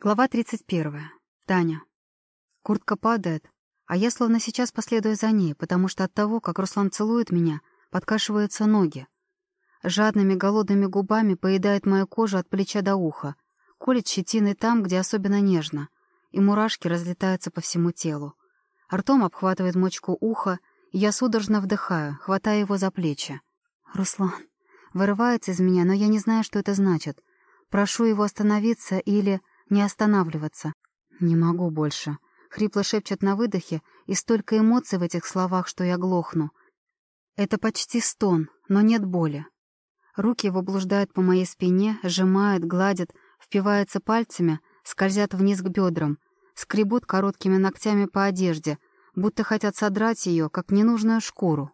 Глава 31. Таня. Куртка падает, а я словно сейчас последую за ней, потому что от того, как Руслан целует меня, подкашиваются ноги. Жадными голодными губами поедает мою кожу от плеча до уха, колет щетиной там, где особенно нежно, и мурашки разлетаются по всему телу. Ртом обхватывает мочку уха, и я судорожно вдыхаю, хватая его за плечи. «Руслан!» Вырывается из меня, но я не знаю, что это значит. Прошу его остановиться или не останавливаться. «Не могу больше», — хрипло шепчет на выдохе, и столько эмоций в этих словах, что я глохну. Это почти стон, но нет боли. Руки его блуждают по моей спине, сжимают, гладят, впиваются пальцами, скользят вниз к бедрам, скребут короткими ногтями по одежде, будто хотят содрать ее, как ненужную шкуру.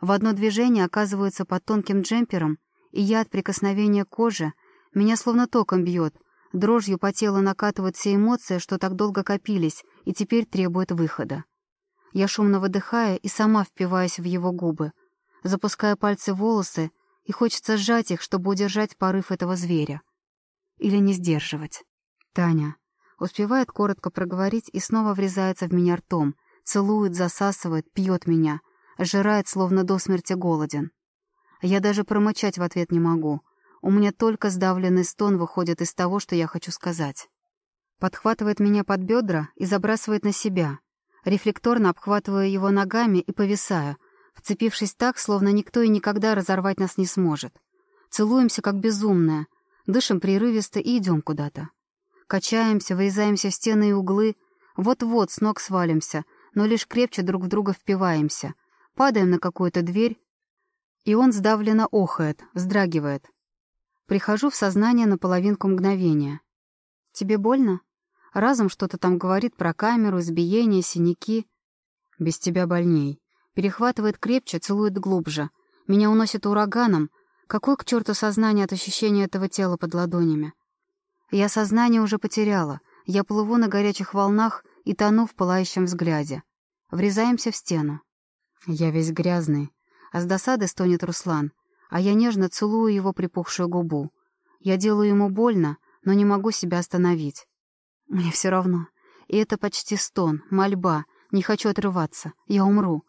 В одно движение оказываются под тонким джемпером, и я от прикосновения кожи меня словно током бьет, Дрожью по телу накатывают все эмоции, что так долго копились, и теперь требуют выхода. Я шумно выдыхаю и сама впиваюсь в его губы. Запускаю пальцы в волосы, и хочется сжать их, чтобы удержать порыв этого зверя. Или не сдерживать. Таня. Успевает коротко проговорить и снова врезается в меня ртом, целует, засасывает, пьет меня, жирает, словно до смерти голоден. Я даже промычать в ответ не могу — у меня только сдавленный стон выходит из того, что я хочу сказать. Подхватывает меня под бедра и забрасывает на себя. Рефлекторно обхватываю его ногами и повисаю, вцепившись так, словно никто и никогда разорвать нас не сможет. Целуемся, как безумная, дышим прерывисто и идем куда-то. Качаемся, вырезаемся в стены и углы, вот-вот с ног свалимся, но лишь крепче друг в друга впиваемся. Падаем на какую-то дверь, и он сдавленно охает, вздрагивает. Прихожу в сознание на половинку мгновения. «Тебе больно?» Разом что-то там говорит про камеру, избиение, синяки. «Без тебя больней». Перехватывает крепче, целует глубже. Меня уносит ураганом. Какое к черту сознание от ощущения этого тела под ладонями? Я сознание уже потеряла. Я плыву на горячих волнах и тону в пылающем взгляде. Врезаемся в стену. Я весь грязный. А с досады стонет Руслан а я нежно целую его припухшую губу. Я делаю ему больно, но не могу себя остановить. Мне все равно. И это почти стон, мольба. Не хочу отрываться. Я умру.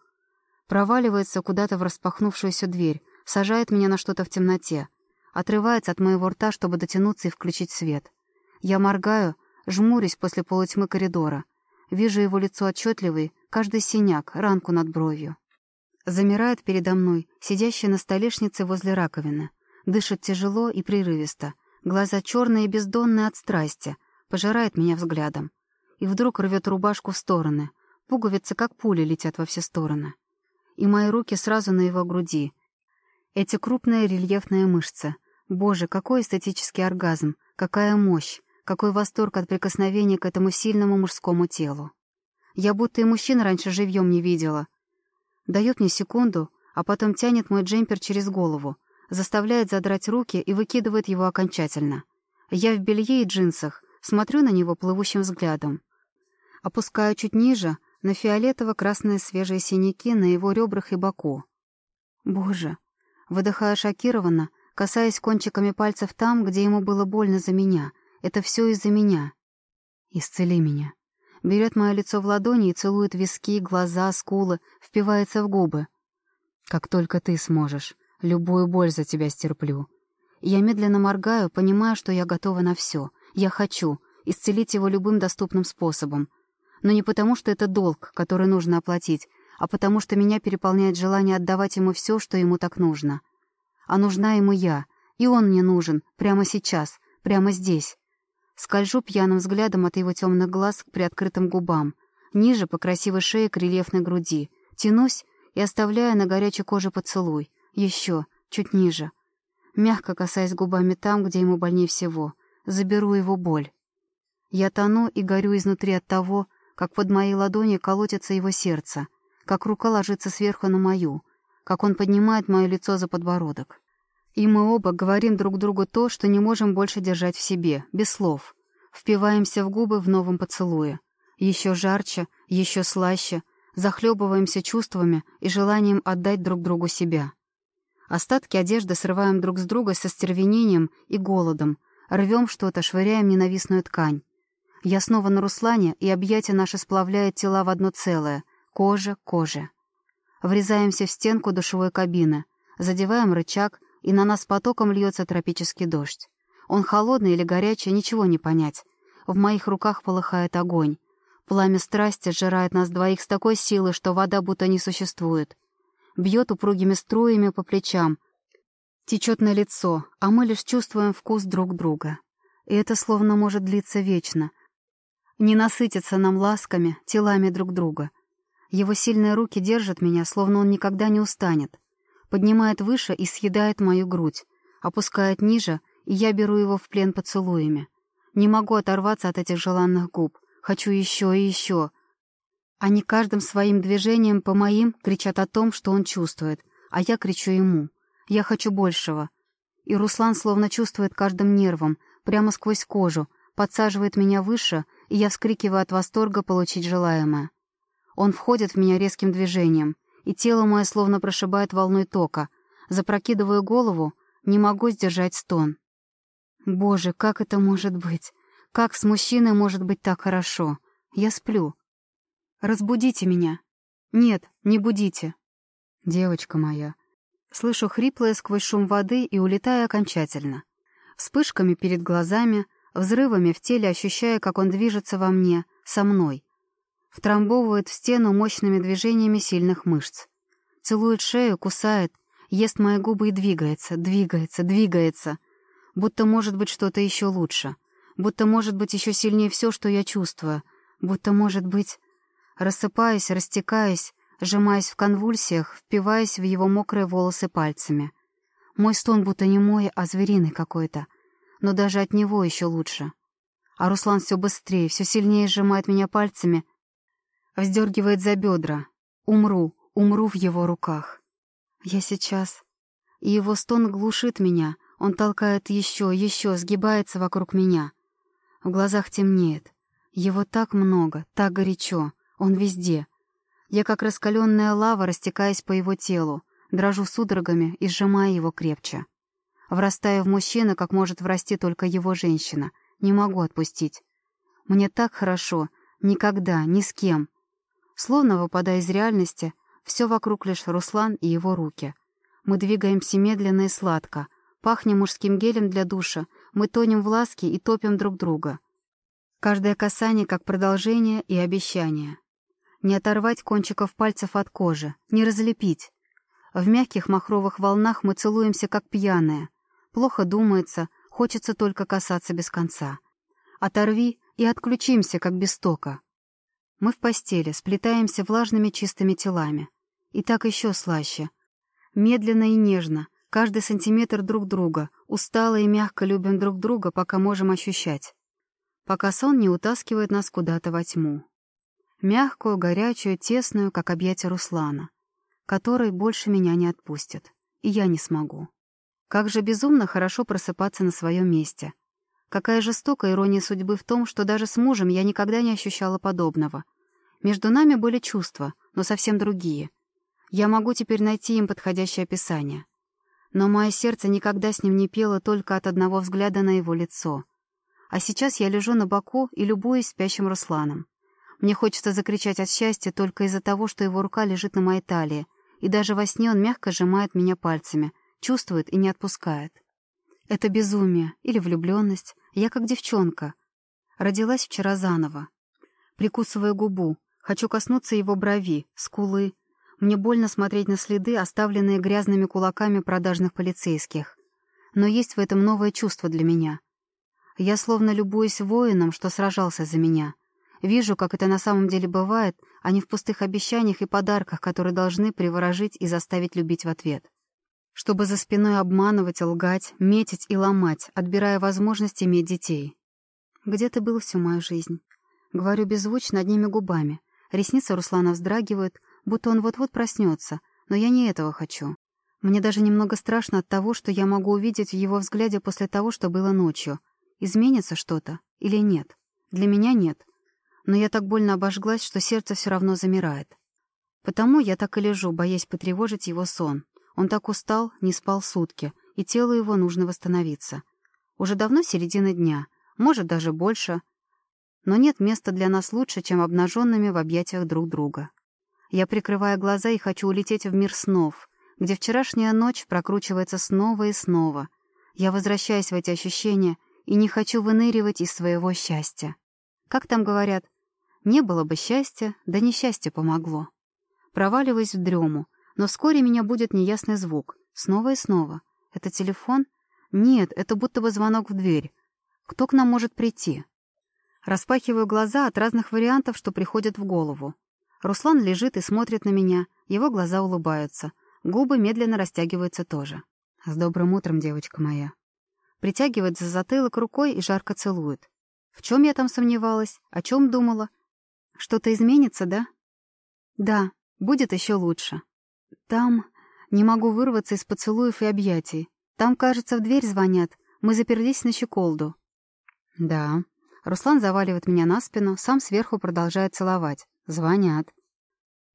Проваливается куда-то в распахнувшуюся дверь, сажает меня на что-то в темноте. Отрывается от моего рта, чтобы дотянуться и включить свет. Я моргаю, жмурюсь после полутьмы коридора. Вижу его лицо отчетливый, каждый синяк, ранку над бровью. Замирает передо мной, сидящая на столешнице возле раковины. Дышит тяжело и прерывисто. Глаза черные и бездонные от страсти. Пожирает меня взглядом. И вдруг рвет рубашку в стороны. Пуговицы, как пули, летят во все стороны. И мои руки сразу на его груди. Эти крупные рельефные мышцы. Боже, какой эстетический оргазм, какая мощь, какой восторг от прикосновения к этому сильному мужскому телу. Я будто и мужчин раньше живьем не видела, Дает мне секунду, а потом тянет мой джемпер через голову, заставляет задрать руки и выкидывает его окончательно. Я в белье и джинсах, смотрю на него плывущим взглядом. Опускаю чуть ниже, на фиолетово-красные свежие синяки на его ребрах и боку. Боже! Выдыхая шокированно, касаясь кончиками пальцев там, где ему было больно за меня. Это все из-за меня. Исцели меня берет мое лицо в ладони и целует виски, глаза, скулы, впивается в губы. «Как только ты сможешь, любую боль за тебя стерплю». Я медленно моргаю, понимая, что я готова на все. Я хочу исцелить его любым доступным способом. Но не потому, что это долг, который нужно оплатить, а потому что меня переполняет желание отдавать ему все, что ему так нужно. А нужна ему я, и он мне нужен, прямо сейчас, прямо здесь. Скольжу пьяным взглядом от его темных глаз к приоткрытым губам, ниже по красивой шее к рельефной груди, тянусь и оставляю на горячей коже поцелуй, еще, чуть ниже. Мягко касаясь губами там, где ему больнее всего, заберу его боль. Я тону и горю изнутри от того, как под моей ладонью колотится его сердце, как рука ложится сверху на мою, как он поднимает мое лицо за подбородок. И мы оба говорим друг другу то, что не можем больше держать в себе, без слов. Впиваемся в губы в новом поцелуе. Еще жарче, еще слаще, захлебываемся чувствами и желанием отдать друг другу себя. Остатки одежды срываем друг с друга со стервенением и голодом, рвем что-то, швыряем ненавистную ткань. Я снова на Руслане, и объятия наши сплавляют тела в одно целое. Кожа, кожа. Врезаемся в стенку душевой кабины, задеваем рычаг, и на нас потоком льется тропический дождь. Он холодный или горячий, ничего не понять. В моих руках полыхает огонь. Пламя страсти сжирает нас двоих с такой силой, что вода будто не существует. Бьет упругими струями по плечам. Течет на лицо, а мы лишь чувствуем вкус друг друга. И это словно может длиться вечно. Не насытиться нам ласками, телами друг друга. Его сильные руки держат меня, словно он никогда не устанет. Поднимает выше и съедает мою грудь. Опускает ниже, и я беру его в плен поцелуями. Не могу оторваться от этих желанных губ. Хочу еще и еще. Они каждым своим движением по моим кричат о том, что он чувствует, а я кричу ему. Я хочу большего. И Руслан словно чувствует каждым нервом, прямо сквозь кожу, подсаживает меня выше, и я вскрикиваю от восторга получить желаемое. Он входит в меня резким движением, и тело мое словно прошибает волной тока. Запрокидываю голову, не могу сдержать стон. Боже, как это может быть? Как с мужчиной может быть так хорошо? Я сплю. Разбудите меня. Нет, не будите. Девочка моя. Слышу хриплое сквозь шум воды и улетаю окончательно. Вспышками перед глазами, взрывами в теле ощущая, как он движется во мне, со мной. Втрамбовывает в стену мощными движениями сильных мышц. Целует шею, кусает, ест мои губы и двигается, двигается, двигается. Будто может быть что-то еще лучше будто может быть еще сильнее все, что я чувствую, будто может быть... Рассыпаясь, растекаясь, сжимаясь в конвульсиях, впиваясь в его мокрые волосы пальцами. Мой стон будто не мой, а звериный какой-то, но даже от него еще лучше. А Руслан все быстрее, все сильнее сжимает меня пальцами, вздергивает за бедра. Умру, умру в его руках. Я сейчас... И его стон глушит меня, он толкает еще, еще, сгибается вокруг меня — в глазах темнеет. Его так много, так горячо. Он везде. Я, как раскаленная лава, растекаясь по его телу, дрожу судорогами и сжимая его крепче. Врастаю в мужчину, как может врасти только его женщина. Не могу отпустить. Мне так хорошо. Никогда, ни с кем. Словно выпадая из реальности, все вокруг лишь Руслан и его руки. Мы двигаемся медленно и сладко, пахнем мужским гелем для душа, мы тонем в ласке и топим друг друга. Каждое касание как продолжение и обещание. Не оторвать кончиков пальцев от кожи, не разлепить. В мягких махровых волнах мы целуемся как пьяные. Плохо думается, хочется только касаться без конца. Оторви и отключимся, как без тока. Мы в постели, сплетаемся влажными чистыми телами. И так еще слаще. Медленно и нежно, Каждый сантиметр друг друга, устало и мягко любим друг друга, пока можем ощущать. Пока сон не утаскивает нас куда-то во тьму. Мягкую, горячую, тесную, как объятие Руслана, который больше меня не отпустит. И я не смогу. Как же безумно хорошо просыпаться на своем месте. Какая жестокая ирония судьбы в том, что даже с мужем я никогда не ощущала подобного. Между нами были чувства, но совсем другие. Я могу теперь найти им подходящее описание. Но мое сердце никогда с ним не пело только от одного взгляда на его лицо. А сейчас я лежу на боку и любуюсь спящим Русланом. Мне хочется закричать от счастья только из-за того, что его рука лежит на моей талии, и даже во сне он мягко сжимает меня пальцами, чувствует и не отпускает. Это безумие или влюбленность. Я как девчонка. Родилась вчера заново. Прикусывая губу, хочу коснуться его брови, скулы, мне больно смотреть на следы, оставленные грязными кулаками продажных полицейских. Но есть в этом новое чувство для меня. Я словно любуюсь воином, что сражался за меня. Вижу, как это на самом деле бывает, а не в пустых обещаниях и подарках, которые должны приворожить и заставить любить в ответ. Чтобы за спиной обманывать, лгать, метить и ломать, отбирая возможность иметь детей. Где ты был всю мою жизнь? Говорю беззвучно одними губами. Ресницы Руслана вздрагивают, будто он вот-вот проснется, но я не этого хочу. Мне даже немного страшно от того, что я могу увидеть в его взгляде после того, что было ночью. Изменится что-то или нет? Для меня нет. Но я так больно обожглась, что сердце все равно замирает. Потому я так и лежу, боясь потревожить его сон. Он так устал, не спал сутки, и телу его нужно восстановиться. Уже давно середина дня, может, даже больше. Но нет места для нас лучше, чем обнаженными в объятиях друг друга. Я прикрываю глаза и хочу улететь в мир снов, где вчерашняя ночь прокручивается снова и снова. Я возвращаюсь в эти ощущения и не хочу выныривать из своего счастья. Как там говорят, не было бы счастья, да несчастье помогло. Проваливаюсь в дрему, но вскоре меня будет неясный звук. Снова и снова. Это телефон? Нет, это будто бы звонок в дверь. Кто к нам может прийти? Распахиваю глаза от разных вариантов, что приходят в голову. Руслан лежит и смотрит на меня, его глаза улыбаются, губы медленно растягиваются тоже. «С добрым утром, девочка моя». Притягивает за затылок рукой и жарко целует. В чем я там сомневалась? О чем думала? Что-то изменится, да? Да, будет еще лучше. Там... Не могу вырваться из поцелуев и объятий. Там, кажется, в дверь звонят. Мы заперлись на щеколду. Да. Руслан заваливает меня на спину, сам сверху продолжает целовать. Звонят.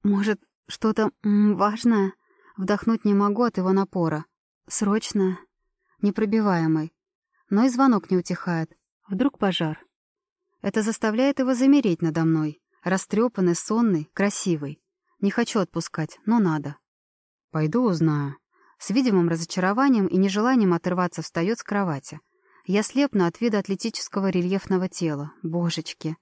Может, что-то важное? Вдохнуть не могу от его напора. Срочно. Непробиваемый. Но и звонок не утихает. Вдруг пожар. Это заставляет его замереть надо мной. Растрепанный, сонный, красивый. Не хочу отпускать, но надо. Пойду узнаю. С видимым разочарованием и нежеланием отрываться встает с кровати. Я слепну от вида атлетического рельефного тела. Божечки.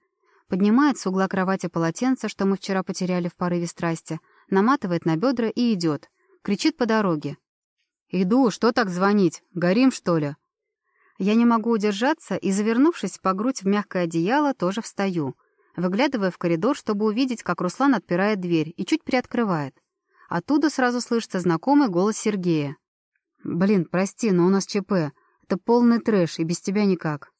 Поднимает с угла кровати полотенце, что мы вчера потеряли в порыве страсти, наматывает на бедра и идет. Кричит по дороге. «Иду, что так звонить? Горим, что ли?» Я не могу удержаться и, завернувшись по грудь в мягкое одеяло, тоже встаю. Выглядывая в коридор, чтобы увидеть, как Руслан отпирает дверь и чуть приоткрывает. Оттуда сразу слышится знакомый голос Сергея. «Блин, прости, но у нас ЧП. Это полный трэш, и без тебя никак».